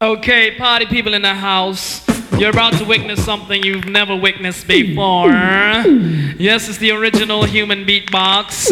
Okay, party people in the house. You're about to witness something you've never witnessed before. Yes, it's the original human beatbox,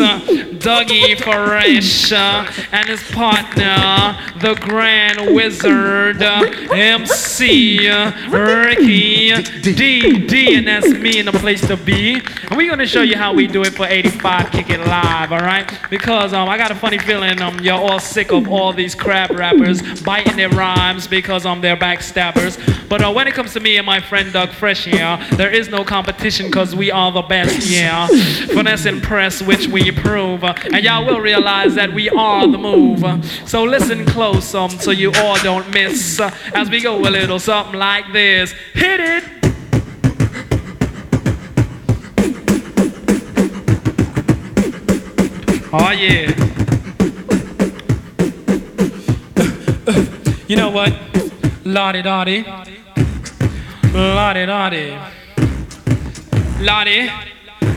Dougie Fresh, uh, and his partner, the Grand Wizard, uh, MC uh, Ricky D D, and that's me in the place to be. And we're gonna show you how we do it for 85 Kick It Live, all right? Because um, I got a funny feeling um, you're all sick of all these crap rappers biting their rhymes because um, they're backstabbers. But uh, when it comes to me and my friend Doug Fresh yeah. there is no competition because we are the best, yeah. Finesse and press, which we prove. And y'all will realize that we are the move. So listen close um, so you all don't miss uh, as we go a little something like this. Hit it! Oh yeah. You know what? Lottie Dottie. Lottie Dottie. Lottie.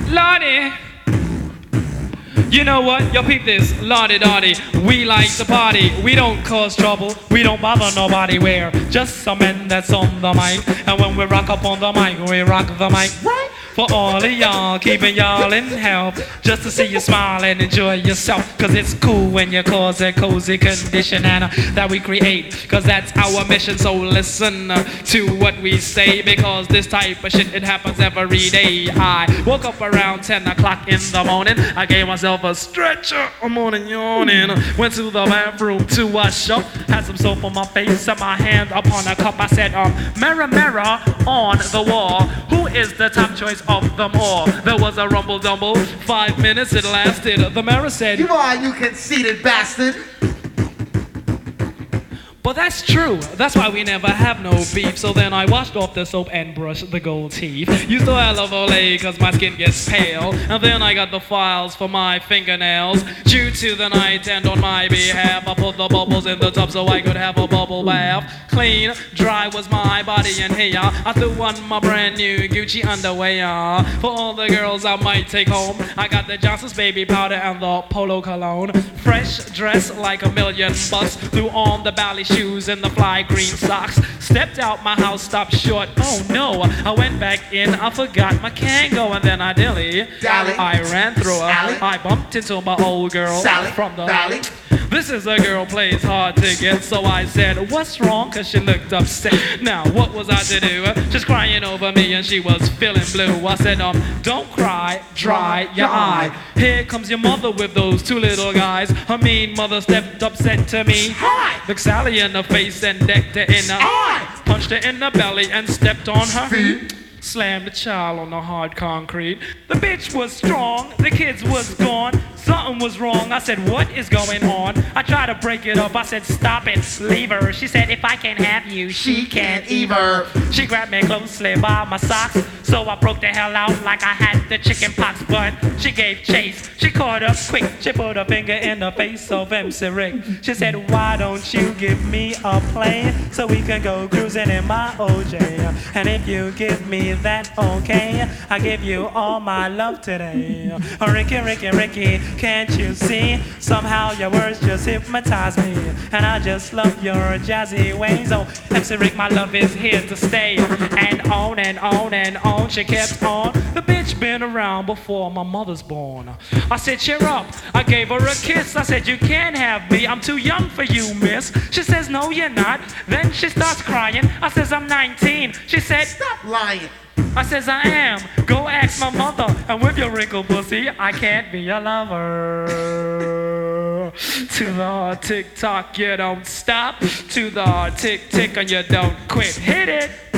Lottie. You know what? Yo, peep this. Lottie Dottie. We like to party. We don't cause trouble. We don't bother nobody. We're just some men that's on the mic. And when we rock up on the mic, we rock the mic. Right? For all of y'all, keeping y'all in health. Just to see you smile and enjoy yourself. Cause it's cool when you cause a cozy condition and uh, that we create. Cause that's our mission. So listen uh, to what we say. Because this type of shit, it happens every day. I woke up around 10 o'clock in the morning. I gave myself a stretcher. I'm morning yawning. Went to the bathroom to wash up. Had some soap on my face and my hand upon a cup. I said, um, mirror, mirror on the wall. Who is the top choice of them all? There was a rumble dumble. Five minutes it lasted. The mirror said, You are, you conceited bastard. But that's true. That's why we never have no beef. So then I washed off the soap and brushed the gold teeth. Used Oil of Olay cause my skin gets pale. And then I got the files for my fingernails. Due to the night and on my behalf, I put the bubbles in the tub so I could have a bubble bath. Clean, dry was my body and hair. I threw on my brand new Gucci underwear. For all the girls I might take home, I got the Johnson's baby powder and the polo cologne. Fresh dress like a million bucks. Threw on the Bally shoes and the fly green socks. Stepped out my house, stopped short. Oh no, I went back in, I forgot my Kangol, and then I dilly. Dally. I ran through her. I bumped into my old girl Sally. from the Valley. This is a girl plays hard to get, so I said, What's wrong? Cause she looked upset. Now, what was I to do? She's crying over me, and she was feeling blue. I said, Um, don't cry, dry your eye. Here comes your mother with those two little guys. Her mean mother stepped up, said to me, Hi. Looked Sally in the face and decked her in the eye. punched her in the belly and stepped on her Feet. Slammed the child on the hard concrete. The bitch was strong, the kids was gone. Something was wrong. I said, What is going on? I tried to break it up. I said, Stop it, leave her. She said, If I can't have you, she can't either. She grabbed me closely by my socks. So I broke the hell out like I had the chicken pox. But she gave chase. She caught up quick. She put a finger in the face of MC Rick. She said, Why don't you give me a plane so we can go cruising in my OJ? And if you give me that okay, I give you all my love today. Ricky, Ricky, Ricky, can't you see? Somehow your words just hypnotize me. And I just love your jazzy ways. Oh, MC Rick, my love is here to stay. And on and on and on, she kept on. The bitch been around before my mother's born. I said, cheer up. I gave her a kiss. I said, you can't have me. I'm too young for you, miss. She says, no, you're not. Then she starts crying. I says, I'm 19. She said, Stop lying. I says I am. Go ask my mother. And with your wrinkled pussy, I can't be your lover. To the tick tock, you don't stop. To the tick tick, and you don't quit. Hit it.